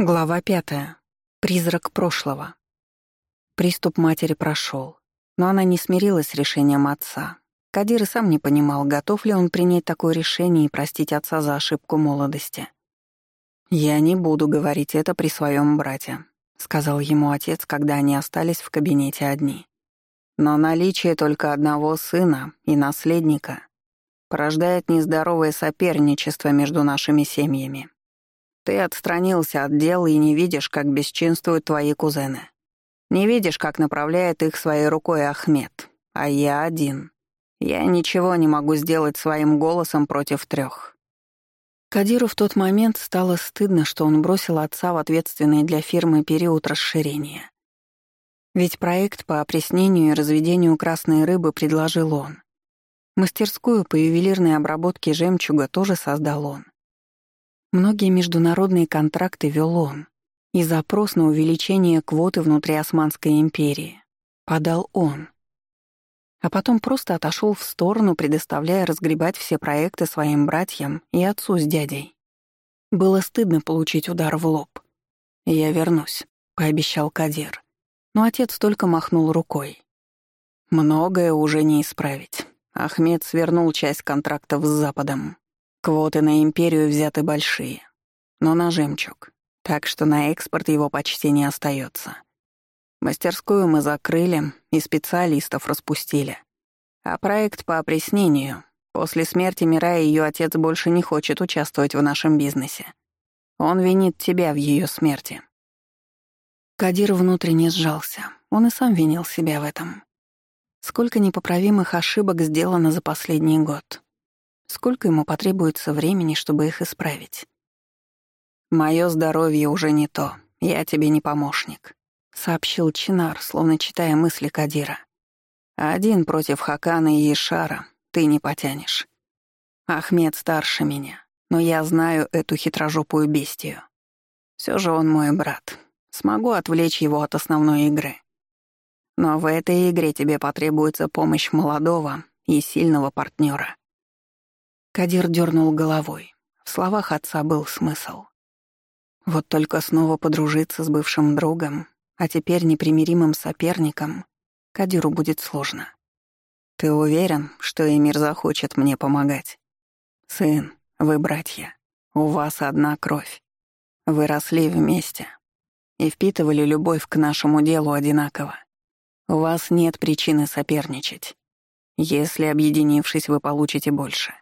Глава пятая. Призрак прошлого. Приступ матери прошел, но она не смирилась с решением отца. Кадир и сам не понимал, готов ли он принять такое решение и простить отца за ошибку молодости. «Я не буду говорить это при своем брате», — сказал ему отец, когда они остались в кабинете одни. «Но наличие только одного сына и наследника порождает нездоровое соперничество между нашими семьями. Ты отстранился от дел и не видишь, как бесчинствуют твои кузены. Не видишь, как направляет их своей рукой Ахмед. А я один. Я ничего не могу сделать своим голосом против трех. Кадиру в тот момент стало стыдно, что он бросил отца в ответственный для фирмы период расширения. Ведь проект по опреснению и разведению красной рыбы предложил он. Мастерскую по ювелирной обработке жемчуга тоже создал он. Многие международные контракты вел он, и запрос на увеличение квоты внутри Османской империи подал он. А потом просто отошел в сторону, предоставляя разгребать все проекты своим братьям и отцу с дядей. Было стыдно получить удар в лоб. «Я вернусь», — пообещал Кадир. Но отец только махнул рукой. «Многое уже не исправить. Ахмед свернул часть контрактов с Западом. Квоты на империю взяты большие, но на жемчуг, так что на экспорт его почти не остается. Мастерскую мы закрыли и специалистов распустили. А проект по опреснению после смерти Мира ее отец больше не хочет участвовать в нашем бизнесе. Он винит тебя в ее смерти. Кадир внутренне сжался. Он и сам винил себя в этом. Сколько непоправимых ошибок сделано за последний год. Сколько ему потребуется времени, чтобы их исправить? «Моё здоровье уже не то, я тебе не помощник», — сообщил Чинар, словно читая мысли Кадира. «Один против Хакана и Ишара ты не потянешь. Ахмед старше меня, но я знаю эту хитрожопую бестию. Все же он мой брат. Смогу отвлечь его от основной игры. Но в этой игре тебе потребуется помощь молодого и сильного партнера. Кадир дернул головой. В словах отца был смысл. Вот только снова подружиться с бывшим другом, а теперь непримиримым соперником, Кадиру будет сложно. Ты уверен, что Эмир захочет мне помогать? Сын, вы братья. У вас одна кровь. Вы росли вместе и впитывали любовь к нашему делу одинаково. У вас нет причины соперничать. Если, объединившись, вы получите больше.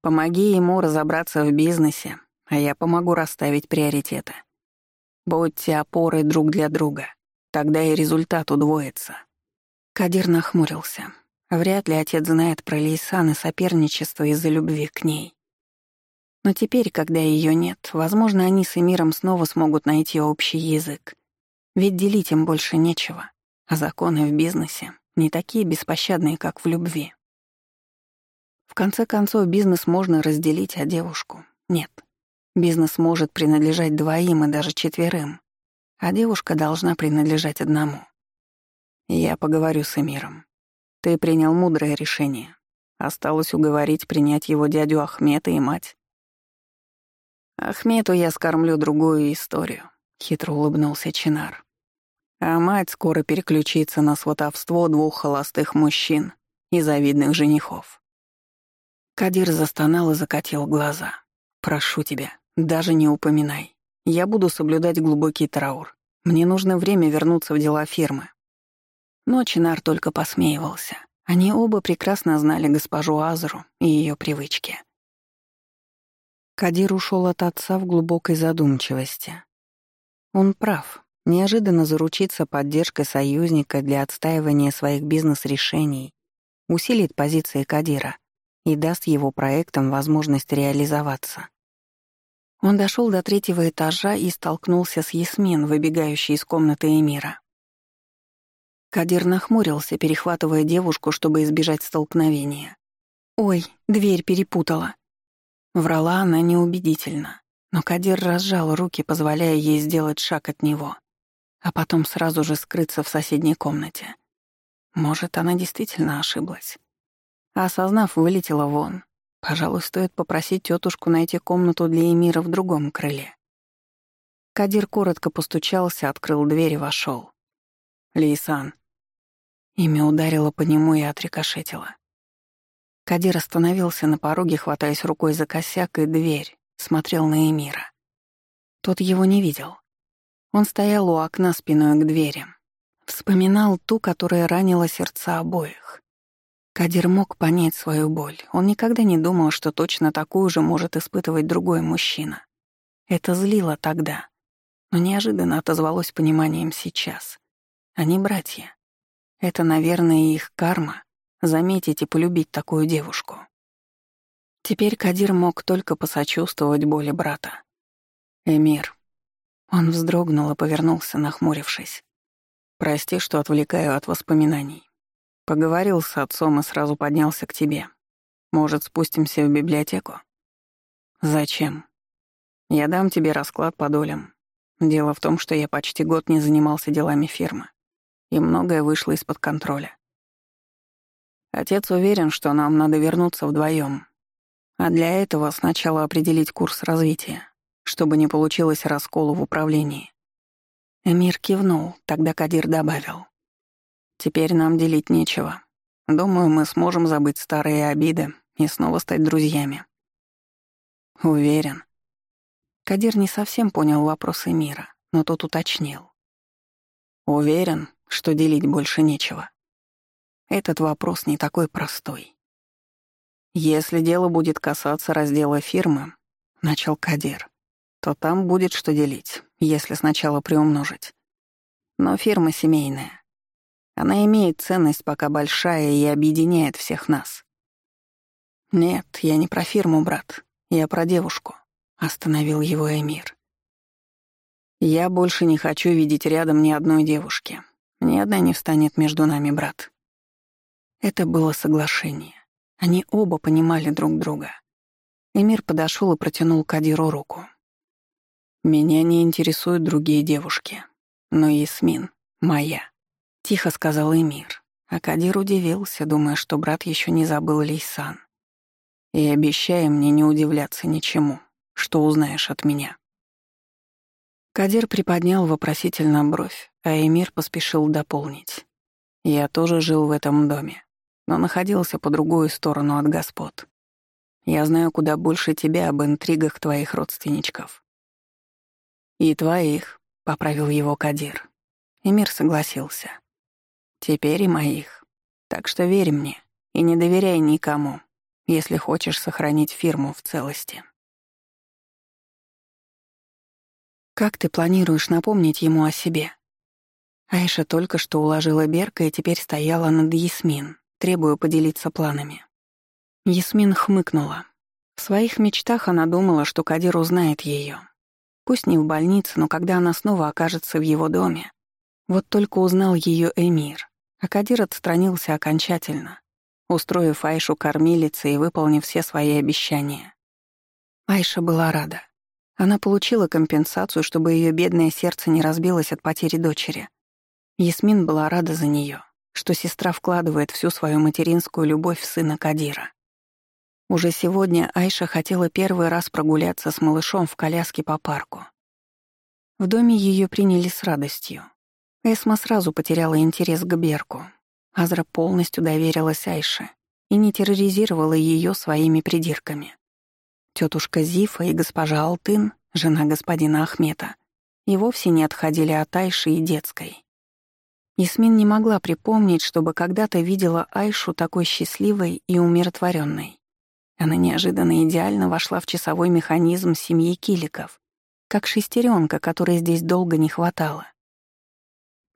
Помоги ему разобраться в бизнесе, а я помогу расставить приоритеты. Будьте опорой друг для друга, тогда и результат удвоится». Кадир нахмурился. Вряд ли отец знает про Лейсан и соперничество из-за любви к ней. Но теперь, когда ее нет, возможно, они с Эмиром снова смогут найти общий язык. Ведь делить им больше нечего, а законы в бизнесе не такие беспощадные, как в любви. В конце концов, бизнес можно разделить, а девушку — нет. Бизнес может принадлежать двоим и даже четверым, а девушка должна принадлежать одному. Я поговорю с Эмиром. Ты принял мудрое решение. Осталось уговорить принять его дядю Ахмета и мать. Ахмету я скормлю другую историю, — хитро улыбнулся Чинар. А мать скоро переключится на сватовство двух холостых мужчин и завидных женихов. Кадир застонал и закатил глаза. «Прошу тебя, даже не упоминай. Я буду соблюдать глубокий траур. Мне нужно время вернуться в дела фирмы». Но Чинар только посмеивался. Они оба прекрасно знали госпожу Азру и ее привычки. Кадир ушел от отца в глубокой задумчивости. Он прав. Неожиданно заручиться поддержкой союзника для отстаивания своих бизнес-решений усилит позиции Кадира — и даст его проектам возможность реализоваться. Он дошел до третьего этажа и столкнулся с Ясмин, выбегающей из комнаты Эмира. Кадир нахмурился, перехватывая девушку, чтобы избежать столкновения. «Ой, дверь перепутала». Врала она неубедительно, но Кадир разжал руки, позволяя ей сделать шаг от него, а потом сразу же скрыться в соседней комнате. Может, она действительно ошиблась осознав, вылетела вон. Пожалуй, стоит попросить тетушку найти комнату для Эмира в другом крыле. Кадир коротко постучался, открыл дверь и вошел. «Лейсан». Имя ударило по нему и отрикошетило. Кадир остановился на пороге, хватаясь рукой за косяк и дверь, смотрел на Эмира. Тот его не видел. Он стоял у окна спиной к дверям. Вспоминал ту, которая ранила сердца обоих. Кадир мог понять свою боль. Он никогда не думал, что точно такую же может испытывать другой мужчина. Это злило тогда, но неожиданно отозвалось пониманием сейчас. Они братья. Это, наверное, их карма — заметить и полюбить такую девушку. Теперь Кадир мог только посочувствовать боли брата. «Эмир». Он вздрогнул и повернулся, нахмурившись. «Прости, что отвлекаю от воспоминаний. Поговорил с отцом и сразу поднялся к тебе. Может, спустимся в библиотеку?» «Зачем?» «Я дам тебе расклад по долям. Дело в том, что я почти год не занимался делами фирмы, и многое вышло из-под контроля. Отец уверен, что нам надо вернуться вдвоем, а для этого сначала определить курс развития чтобы не получилось раскола в управлении. Эмир кивнул, тогда Кадир добавил. «Теперь нам делить нечего. Думаю, мы сможем забыть старые обиды и снова стать друзьями». «Уверен». Кадир не совсем понял вопросы мира, но тот уточнил. «Уверен, что делить больше нечего. Этот вопрос не такой простой. Если дело будет касаться раздела фирмы, — начал Кадир, то там будет что делить, если сначала приумножить. Но фирма семейная. Она имеет ценность пока большая и объединяет всех нас. «Нет, я не про фирму, брат. Я про девушку», — остановил его Эмир. «Я больше не хочу видеть рядом ни одной девушки. Ни одна не встанет между нами, брат». Это было соглашение. Они оба понимали друг друга. Эмир подошел и протянул Кадиру руку. Меня не интересуют другие девушки. Но Ясмин — моя. Тихо сказал Эмир. А Кадир удивился, думая, что брат еще не забыл Лейсан. И обещая мне не удивляться ничему, что узнаешь от меня. Кадир приподнял вопросительно бровь, а Эмир поспешил дополнить. Я тоже жил в этом доме, но находился по другую сторону от господ. Я знаю куда больше тебя об интригах твоих родственничков. «И твоих», — поправил его Кадир. Эмир согласился. «Теперь и моих. Так что верь мне и не доверяй никому, если хочешь сохранить фирму в целости». «Как ты планируешь напомнить ему о себе?» Айша только что уложила Берка и теперь стояла над Ясмин, требуя поделиться планами. Ясмин хмыкнула. В своих мечтах она думала, что Кадир узнает ее, Пусть не в больнице, но когда она снова окажется в его доме. Вот только узнал ее Эмир, а Кадир отстранился окончательно, устроив Айшу кормилицей и выполнив все свои обещания. Айша была рада. Она получила компенсацию, чтобы ее бедное сердце не разбилось от потери дочери. Ясмин была рада за нее, что сестра вкладывает всю свою материнскую любовь в сына Кадира. Уже сегодня Айша хотела первый раз прогуляться с малышом в коляске по парку. В доме ее приняли с радостью. Эсма сразу потеряла интерес к Берку. Азра полностью доверилась Айше и не терроризировала ее своими придирками. Тетушка Зифа и госпожа Алтын, жена господина Ахмета, и вовсе не отходили от Айши и детской. Ясмин не могла припомнить, чтобы когда-то видела Айшу такой счастливой и умиротворенной. Она неожиданно идеально вошла в часовой механизм семьи Киликов, как шестеренка, которой здесь долго не хватало.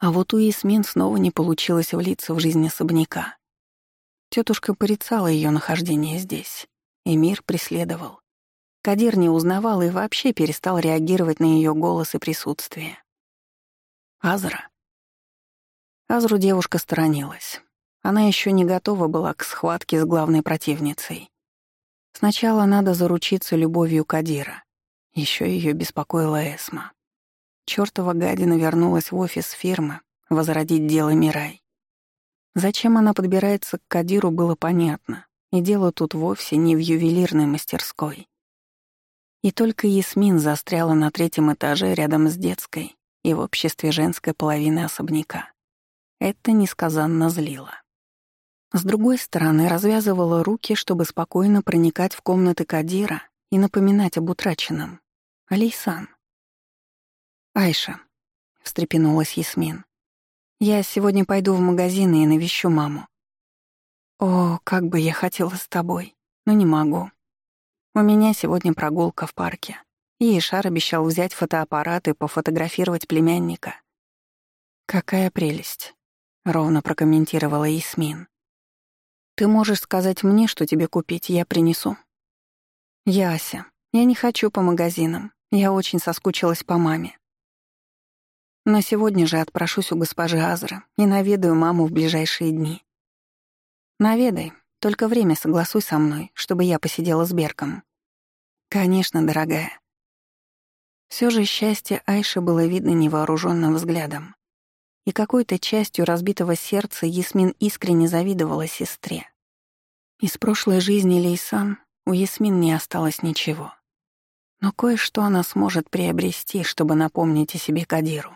А вот у Ясмин снова не получилось влиться в жизнь особняка. Тетушка порицала ее нахождение здесь, и мир преследовал. Кадир не узнавал и вообще перестал реагировать на ее голос и присутствие. Азра. Азру девушка сторонилась. Она еще не готова была к схватке с главной противницей. Сначала надо заручиться любовью Кадира. Еще ее беспокоила Эсма. Чёртова гадина вернулась в офис фирмы возродить дело Мирай. Зачем она подбирается к Кадиру, было понятно. И дело тут вовсе не в ювелирной мастерской. И только Ясмин застряла на третьем этаже рядом с детской и в обществе женской половины особняка. Это несказанно злило. С другой стороны, развязывала руки, чтобы спокойно проникать в комнаты Кадира и напоминать об утраченном. Алейсан. «Айша», — встрепенулась Ясмин, — «я сегодня пойду в магазин и навещу маму. О, как бы я хотела с тобой, но не могу. У меня сегодня прогулка в парке. И Ишар обещал взять фотоаппарат и пофотографировать племянника. «Какая прелесть», — ровно прокомментировала Ясмин. «Ты можешь сказать мне, что тебе купить, я принесу». «Яся, я не хочу по магазинам. Я очень соскучилась по маме. Но сегодня же отпрошусь у госпожи Азры и наведаю маму в ближайшие дни. Наведай, только время согласуй со мной, чтобы я посидела с Берком. Конечно, дорогая. Все же счастье Айши было видно невооруженным взглядом. И какой-то частью разбитого сердца Ясмин искренне завидовала сестре. Из прошлой жизни Лейсан у Ясмин не осталось ничего. Но кое-что она сможет приобрести, чтобы напомнить о себе Кадиру.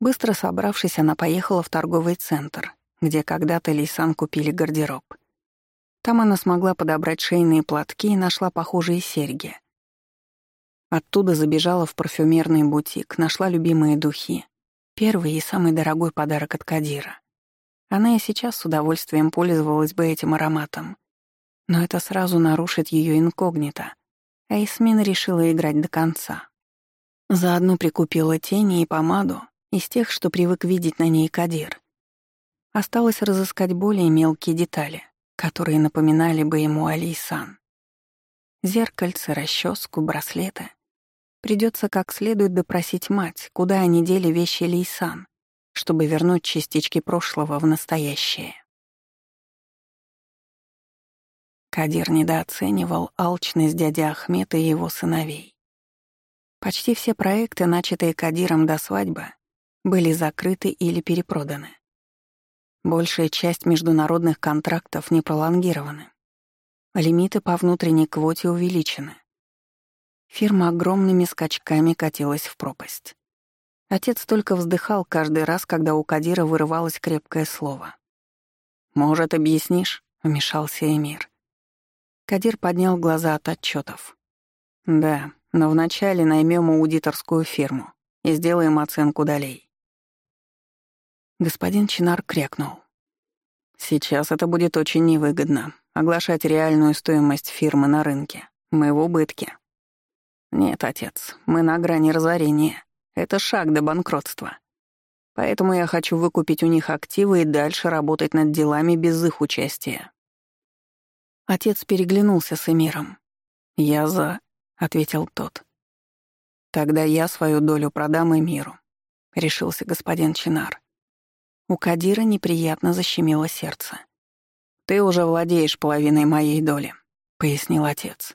Быстро собравшись, она поехала в торговый центр, где когда-то Лейсан купили гардероб — там она смогла подобрать шейные платки и нашла похожие серьги. Оттуда забежала в парфюмерный бутик, нашла любимые духи. Первый и самый дорогой подарок от Кадира. Она и сейчас с удовольствием пользовалась бы этим ароматом. Но это сразу нарушит ее инкогнито. А решила играть до конца. Заодно прикупила тени и помаду из тех, что привык видеть на ней Кадир. Осталось разыскать более мелкие детали которые напоминали бы ему Алисан. Зеркальце, расческу, браслеты. Придется как следует допросить мать, куда они дели вещи Лейсан, чтобы вернуть частички прошлого в настоящее. Кадир недооценивал алчность дяди Ахмета и его сыновей. Почти все проекты, начатые Кадиром до свадьбы, были закрыты или перепроданы. Большая часть международных контрактов не пролонгированы. Лимиты по внутренней квоте увеличены. Фирма огромными скачками катилась в пропасть. Отец только вздыхал каждый раз, когда у Кадира вырывалось крепкое слово. «Может, объяснишь?» — вмешался Эмир. Кадир поднял глаза от отчетов. «Да, но вначале наймем аудиторскую фирму и сделаем оценку долей. Господин Чинар крякнул. «Сейчас это будет очень невыгодно — оглашать реальную стоимость фирмы на рынке. Мы в убытке». «Нет, отец, мы на грани разорения. Это шаг до банкротства. Поэтому я хочу выкупить у них активы и дальше работать над делами без их участия». Отец переглянулся с Эмиром. «Я за», — ответил тот. «Тогда я свою долю продам Эмиру», — решился господин Чинар. У Кадира неприятно защемило сердце. «Ты уже владеешь половиной моей доли», — пояснил отец.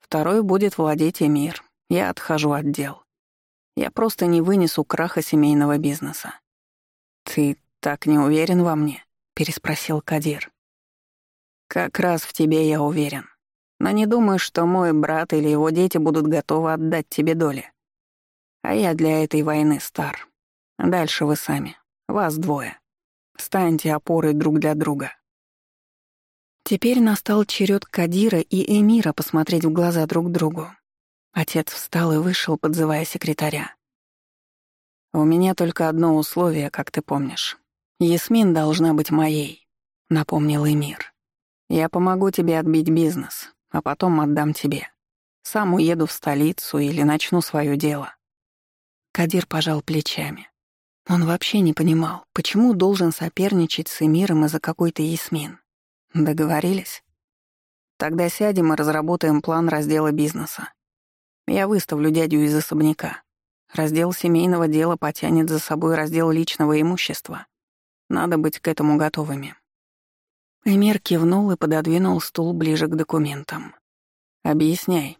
«Второй будет владеть Эмир. Я отхожу от дел. Я просто не вынесу краха семейного бизнеса». «Ты так не уверен во мне?» — переспросил Кадир. «Как раз в тебе я уверен. Но не думаю, что мой брат или его дети будут готовы отдать тебе доли. А я для этой войны стар. Дальше вы сами. Вас двое. Станьте опорой друг для друга. Теперь настал черед Кадира и Эмира посмотреть в глаза друг другу. Отец встал и вышел, подзывая секретаря. «У меня только одно условие, как ты помнишь. Ясмин должна быть моей», — напомнил Эмир. «Я помогу тебе отбить бизнес, а потом отдам тебе. Сам уеду в столицу или начну свое дело». Кадир пожал плечами. Он вообще не понимал, почему должен соперничать с Эмиром из-за какой-то Ясмин. Договорились? Тогда сядем и разработаем план раздела бизнеса. Я выставлю дядю из особняка. Раздел семейного дела потянет за собой раздел личного имущества. Надо быть к этому готовыми. Эмир кивнул и пододвинул стул ближе к документам. «Объясняй.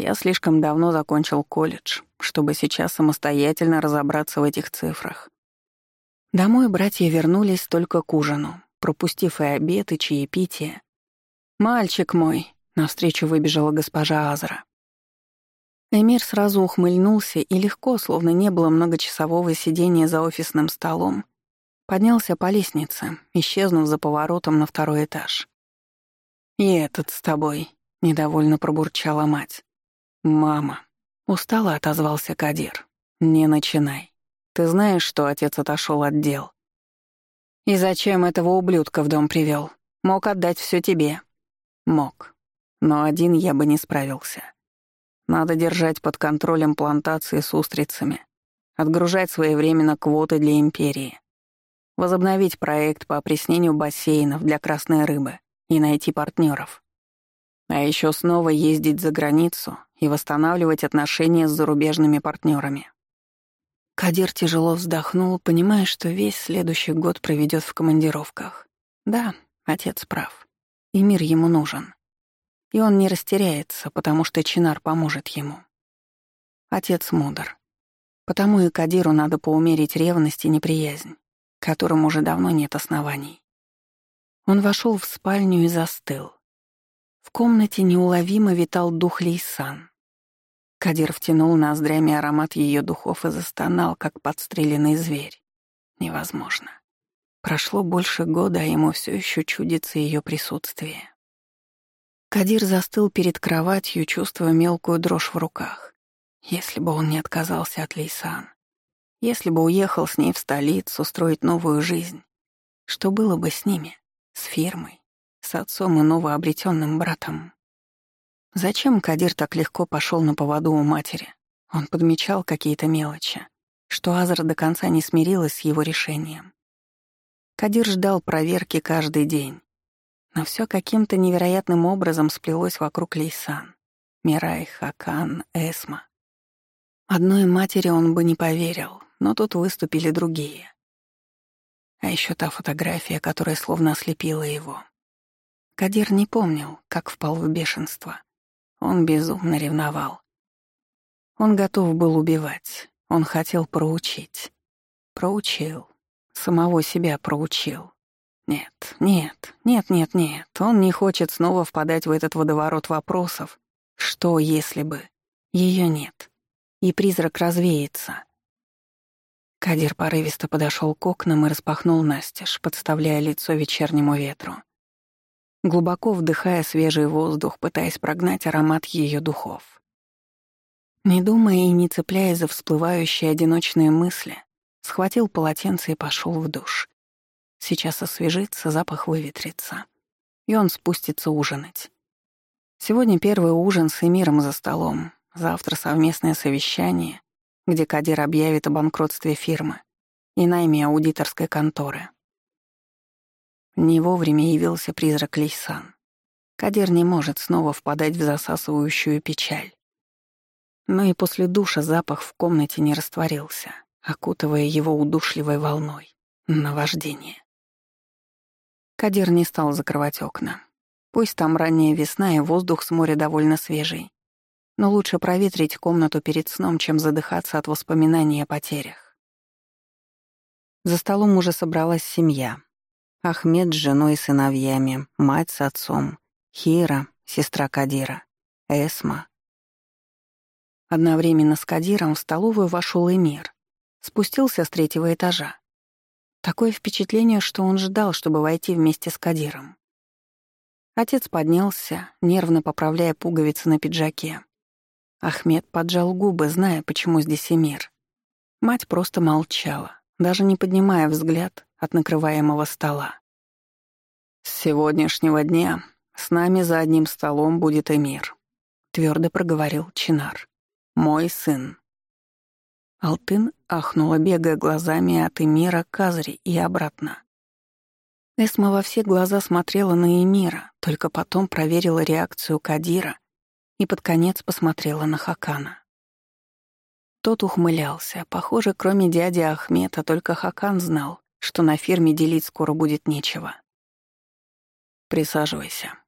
Я слишком давно закончил колледж, чтобы сейчас самостоятельно разобраться в этих цифрах. Домой братья вернулись только к ужину, пропустив и обед, и чаепитие. «Мальчик мой», — навстречу выбежала госпожа Азра. Эмир сразу ухмыльнулся и легко, словно не было многочасового сидения за офисным столом, поднялся по лестнице, исчезнув за поворотом на второй этаж. «И этот с тобой», — недовольно пробурчала мать. «Мама», — устало отозвался Кадир. «Не начинай. Ты знаешь, что отец отошел от дел?» «И зачем этого ублюдка в дом привел? Мог отдать все тебе». «Мог. Но один я бы не справился. Надо держать под контролем плантации с устрицами, отгружать своевременно квоты для империи, возобновить проект по опреснению бассейнов для красной рыбы и найти партнеров. А еще снова ездить за границу и восстанавливать отношения с зарубежными партнерами. Кадир тяжело вздохнул, понимая, что весь следующий год проведет в командировках. Да, отец прав. И мир ему нужен. И он не растеряется, потому что Чинар поможет ему. Отец мудр. Потому и Кадиру надо поумерить ревность и неприязнь, которым уже давно нет оснований. Он вошел в спальню и застыл. В комнате неуловимо витал дух Лейсан. Кадир втянул ноздрями аромат ее духов и застонал, как подстреленный зверь. Невозможно. Прошло больше года, а ему все еще чудится ее присутствие. Кадир застыл перед кроватью, чувствуя мелкую дрожь в руках. Если бы он не отказался от Лейсан, если бы уехал с ней в столицу строить новую жизнь, что было бы с ними, с фирмой, с отцом и новообретенным братом? Зачем Кадир так легко пошел на поводу у матери? Он подмечал какие-то мелочи, что Азра до конца не смирилась с его решением. Кадир ждал проверки каждый день, но все каким-то невероятным образом сплелось вокруг Лейсан. Мирай, Хакан, Эсма. Одной матери он бы не поверил, но тут выступили другие. А еще та фотография, которая словно ослепила его. Кадир не помнил, как впал в бешенство. Он безумно ревновал. Он готов был убивать. Он хотел проучить. Проучил. Самого себя проучил. Нет, нет, нет, нет, нет. Он не хочет снова впадать в этот водоворот вопросов. Что, если бы? Ее нет. И призрак развеется. Кадир порывисто подошел к окнам и распахнул настежь, подставляя лицо вечернему ветру. Глубоко вдыхая свежий воздух, пытаясь прогнать аромат ее духов. Не думая и не цепляясь за всплывающие одиночные мысли, схватил полотенце и пошел в душ. Сейчас освежится, запах выветрится. И он спустится ужинать. Сегодня первый ужин с Эмиром за столом, завтра совместное совещание, где Кадир объявит о банкротстве фирмы и найме аудиторской конторы. Не вовремя явился призрак Лейсан. Кадир не может снова впадать в засасывающую печаль. Но и после душа запах в комнате не растворился, окутывая его удушливой волной. Наваждение. Кадир не стал закрывать окна. Пусть там ранняя весна и воздух с моря довольно свежий. Но лучше проветрить комнату перед сном, чем задыхаться от воспоминаний о потерях. За столом уже собралась семья. Ахмед с женой и сыновьями, мать с отцом, Хира, сестра Кадира, Эсма. Одновременно с Кадиром в столовую вошел Эмир. Спустился с третьего этажа. Такое впечатление, что он ждал, чтобы войти вместе с Кадиром. Отец поднялся, нервно поправляя пуговицы на пиджаке. Ахмед поджал губы, зная, почему здесь Эмир. Мать просто молчала, даже не поднимая взгляд от накрываемого стола. «С сегодняшнего дня с нами за одним столом будет Эмир», — твердо проговорил Чинар. «Мой сын». Алтын ахнула, бегая глазами от Эмира к Азри и обратно. Эсма во все глаза смотрела на Эмира, только потом проверила реакцию Кадира и под конец посмотрела на Хакана. Тот ухмылялся. Похоже, кроме дяди Ахмета, только Хакан знал, что на ферме делить скоро будет нечего. «Присаживайся».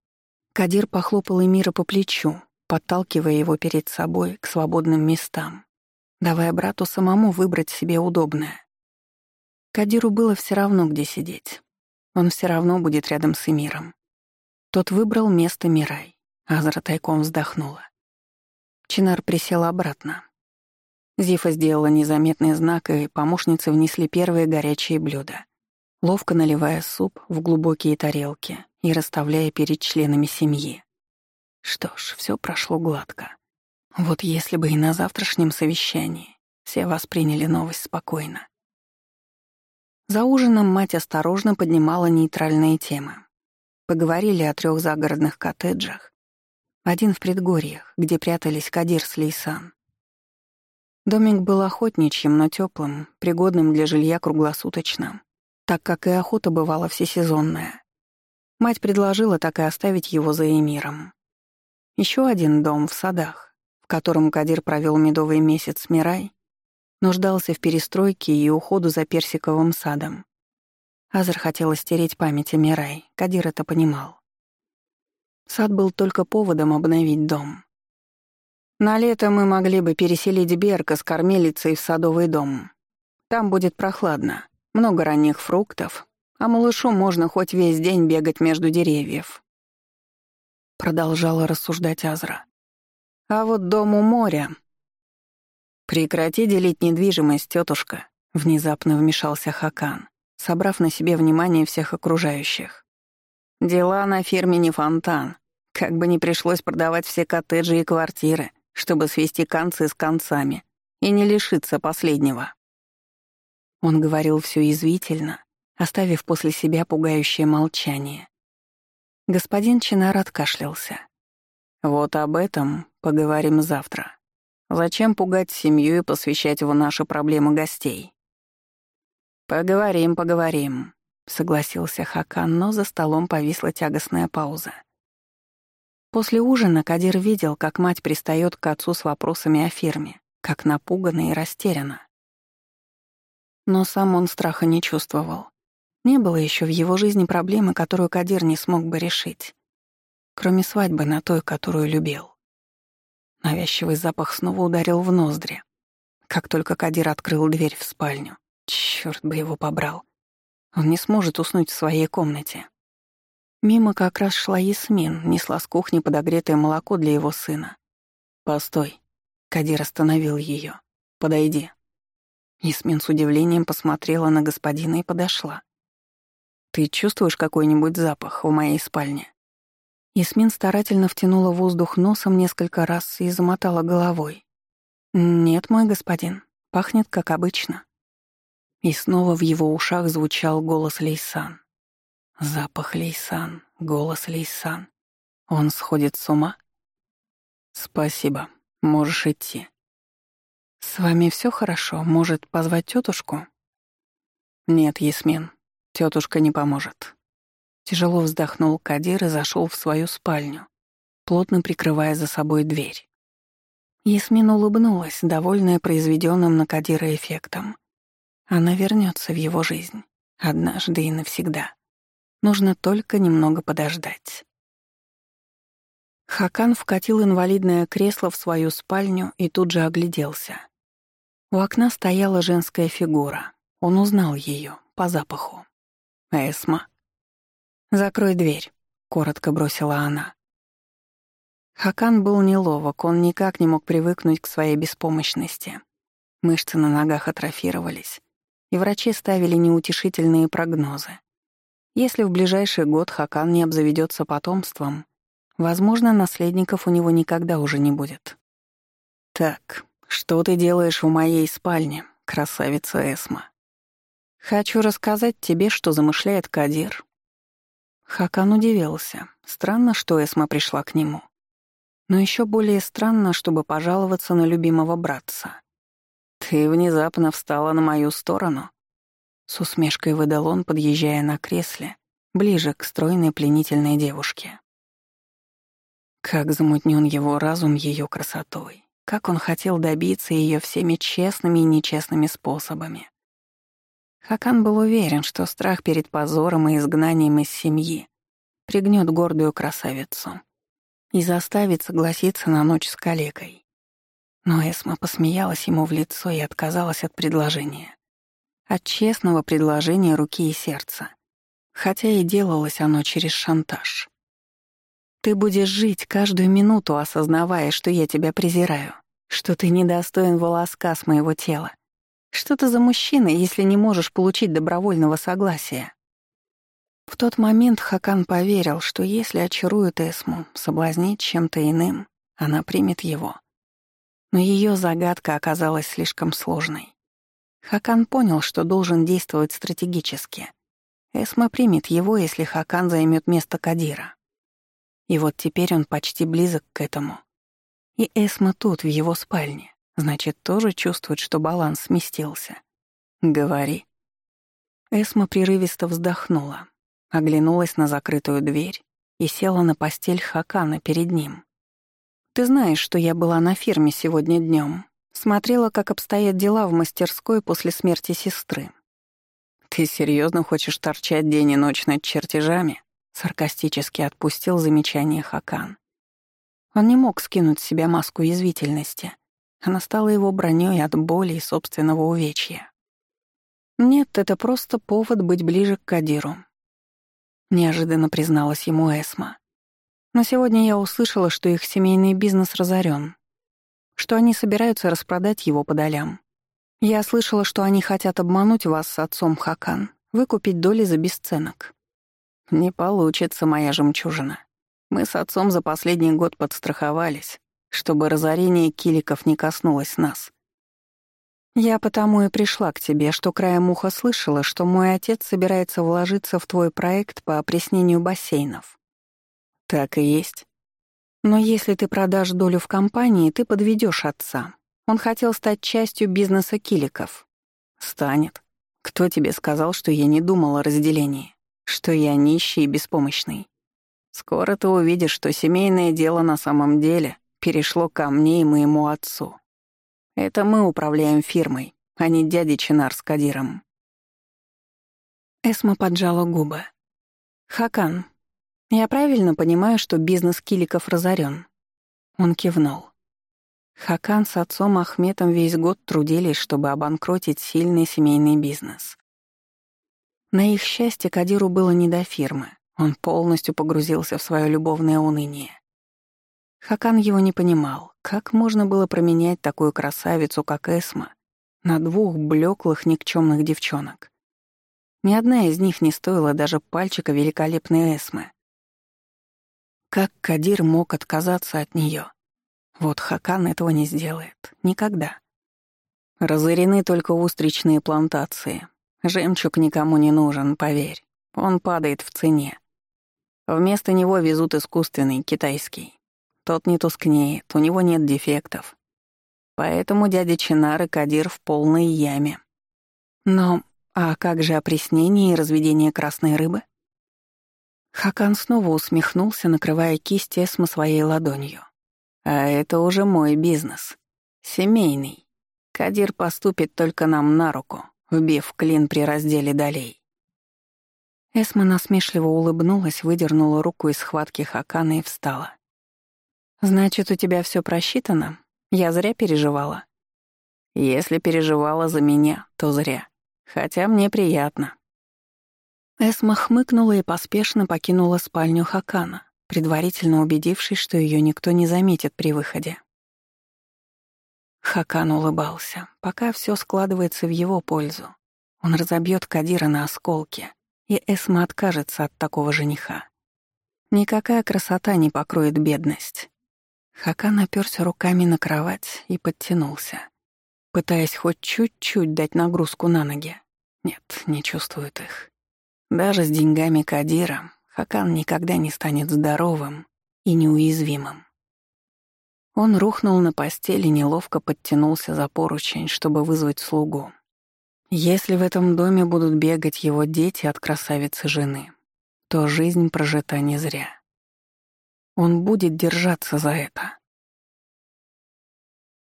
Кадир похлопал Эмира по плечу, подталкивая его перед собой к свободным местам давая брату самому выбрать себе удобное. Кадиру было все равно, где сидеть. Он все равно будет рядом с Эмиром. Тот выбрал место Мирай. Азра тайком вздохнула. Чинар присел обратно. Зифа сделала незаметный знак, и помощницы внесли первые горячие блюда, ловко наливая суп в глубокие тарелки и расставляя перед членами семьи. Что ж, все прошло гладко. Вот если бы и на завтрашнем совещании все восприняли новость спокойно. За ужином мать осторожно поднимала нейтральные темы. Поговорили о трех загородных коттеджах. Один в предгорьях, где прятались Кадир с Лейсан. Домик был охотничьим, но теплым, пригодным для жилья круглосуточно, так как и охота бывала всесезонная. Мать предложила так и оставить его за Эмиром. Еще один дом в садах, в котором Кадир провел медовый месяц Мирай, нуждался в перестройке и уходу за персиковым садом. Азар хотел стереть память о Мирай, Кадир это понимал. Сад был только поводом обновить дом. На лето мы могли бы переселить Берка с кормилицей в садовый дом. Там будет прохладно, много ранних фруктов, а малышу можно хоть весь день бегать между деревьев. Продолжала рассуждать Азра. А вот дом у моря. Прекрати делить недвижимость, тетушка, внезапно вмешался Хакан, собрав на себе внимание всех окружающих. Дела на фирме не фонтан. Как бы не пришлось продавать все коттеджи и квартиры, чтобы свести концы с концами и не лишиться последнего. Он говорил все извительно, оставив после себя пугающее молчание. Господин Чинар откашлялся. «Вот об этом поговорим завтра. Зачем пугать семью и посвящать в наши проблемы гостей?» «Поговорим, поговорим», — согласился Хакан, но за столом повисла тягостная пауза. После ужина Кадир видел, как мать пристает к отцу с вопросами о фирме, как напугана и растеряна. Но сам он страха не чувствовал. Не было еще в его жизни проблемы, которую Кадир не смог бы решить. Кроме свадьбы на той, которую любил. Навязчивый запах снова ударил в ноздри. Как только Кадир открыл дверь в спальню. Чёрт бы его побрал. Он не сможет уснуть в своей комнате. Мимо как раз шла Ясмин, несла с кухни подогретое молоко для его сына. «Постой». Кадир остановил ее. «Подойди». Ясмин с удивлением посмотрела на господина и подошла. «Ты чувствуешь какой-нибудь запах в моей спальне?» Ясмин старательно втянула воздух носом несколько раз и замотала головой. «Нет, мой господин, пахнет как обычно». И снова в его ушах звучал голос Лейсан. Запах Лейсан, голос Лейсан. Он сходит с ума? «Спасибо, можешь идти», «С вами все хорошо? Может, позвать тетушку? «Нет, Ясмин, тетушка не поможет». Тяжело вздохнул Кадир и зашел в свою спальню, плотно прикрывая за собой дверь. Ясмин улыбнулась, довольная произведенным на Кадира эффектом. Она вернется в его жизнь, однажды и навсегда. Нужно только немного подождать. Хакан вкатил инвалидное кресло в свою спальню и тут же огляделся. У окна стояла женская фигура. Он узнал ее по запаху. «Эсма». «Закрой дверь», — коротко бросила она. Хакан был неловок, он никак не мог привыкнуть к своей беспомощности. Мышцы на ногах атрофировались, и врачи ставили неутешительные прогнозы. Если в ближайший год Хакан не обзаведется потомством, возможно, наследников у него никогда уже не будет. Так, «Что ты делаешь в моей спальне, красавица Эсма?» «Хочу рассказать тебе, что замышляет Кадир». Хакан удивился. Странно, что Эсма пришла к нему. Но еще более странно, чтобы пожаловаться на любимого братца. «Ты внезапно встала на мою сторону», — с усмешкой выдал он, подъезжая на кресле, ближе к стройной пленительной девушке. Как замутнен его разум ее красотой. Как он хотел добиться ее всеми честными и нечестными способами. Хакан был уверен, что страх перед позором и изгнанием из семьи пригнет гордую красавицу и заставит согласиться на ночь с калекой. Но Эсма посмеялась ему в лицо и отказалась от предложения. От честного предложения руки и сердца. Хотя и делалось оно через шантаж. Ты будешь жить каждую минуту, осознавая, что я тебя презираю, что ты недостоин волоска с моего тела. Что ты за мужчина, если не можешь получить добровольного согласия? В тот момент Хакан поверил, что если очарует Эсму, соблазнить чем-то иным, она примет его. Но ее загадка оказалась слишком сложной. Хакан понял, что должен действовать стратегически. Эсма примет его, если Хакан займет место Кадира. И вот теперь он почти близок к этому. И Эсма тут, в его спальне. Значит, тоже чувствует, что баланс сместился. «Говори». Эсма прерывисто вздохнула, оглянулась на закрытую дверь и села на постель Хакана перед ним. «Ты знаешь, что я была на фирме сегодня днем. Смотрела, как обстоят дела в мастерской после смерти сестры. «Ты серьезно хочешь торчать день и ночь над чертежами?» — саркастически отпустил замечание Хакан. Он не мог скинуть с себя маску язвительности. Она стала его бронёй от боли и собственного увечья. «Нет, это просто повод быть ближе к Кадиру», — неожиданно призналась ему Эсма. «Но сегодня я услышала, что их семейный бизнес разорен, что они собираются распродать его по долям. Я слышала, что они хотят обмануть вас с отцом Хакан, выкупить доли за бесценок. Не получится, моя жемчужина. Мы с отцом за последний год подстраховались, чтобы разорение киликов не коснулось нас. Я потому и пришла к тебе, что краем уха слышала, что мой отец собирается вложиться в твой проект по опреснению бассейнов. Так и есть. Но если ты продашь долю в компании, ты подведешь отца. Он хотел стать частью бизнеса киликов. Станет. Кто тебе сказал, что я не думал о разделении? Что я нищий и беспомощный? Скоро ты увидишь, что семейное дело на самом деле перешло ко мне и моему отцу. Это мы управляем фирмой, а не дядя Чинар с Кадиром. Эсма поджала губы. «Хакан, я правильно понимаю, что бизнес Киликов разорен? Он кивнул. Хакан с отцом Ахметом весь год трудились, чтобы обанкротить сильный семейный бизнес. На их счастье Кадиру было не до фирмы. Он полностью погрузился в свое любовное уныние. Хакан его не понимал, как можно было променять такую красавицу, как Эсма, на двух блеклых никчемных девчонок. Ни одна из них не стоила даже пальчика великолепной Эсмы. Как Кадир мог отказаться от нее? Вот Хакан этого не сделает. Никогда. Разорены только устричные плантации. Жемчуг никому не нужен, поверь. Он падает в цене. Вместо него везут искусственный, китайский. Тот не тускнеет, у него нет дефектов. Поэтому дядя Чинар и Кадир в полной яме. Но а как же опреснение и разведение красной рыбы? Хакан снова усмехнулся, накрывая кисть Эсмы своей ладонью. «А это уже мой бизнес. Семейный. Кадир поступит только нам на руку, вбив клин при разделе долей». Эсма насмешливо улыбнулась, выдернула руку из схватки Хакана и встала. «Значит, у тебя все просчитано? Я зря переживала?» «Если переживала за меня, то зря. Хотя мне приятно. Эсма хмыкнула и поспешно покинула спальню Хакана, предварительно убедившись, что ее никто не заметит при выходе. Хакан улыбался, пока все складывается в его пользу. Он разобьет Кадира на осколки, и Эсма откажется от такого жениха. Никакая красота не покроет бедность. Хакан оперся руками на кровать и подтянулся, пытаясь хоть чуть-чуть дать нагрузку на ноги. Нет, не чувствует их. Даже с деньгами Кадира Хакан никогда не станет здоровым и неуязвимым. Он рухнул на постели и неловко подтянулся за поручень, чтобы вызвать слугу. Если в этом доме будут бегать его дети от красавицы жены, то жизнь прожита не зря. Он будет держаться за это.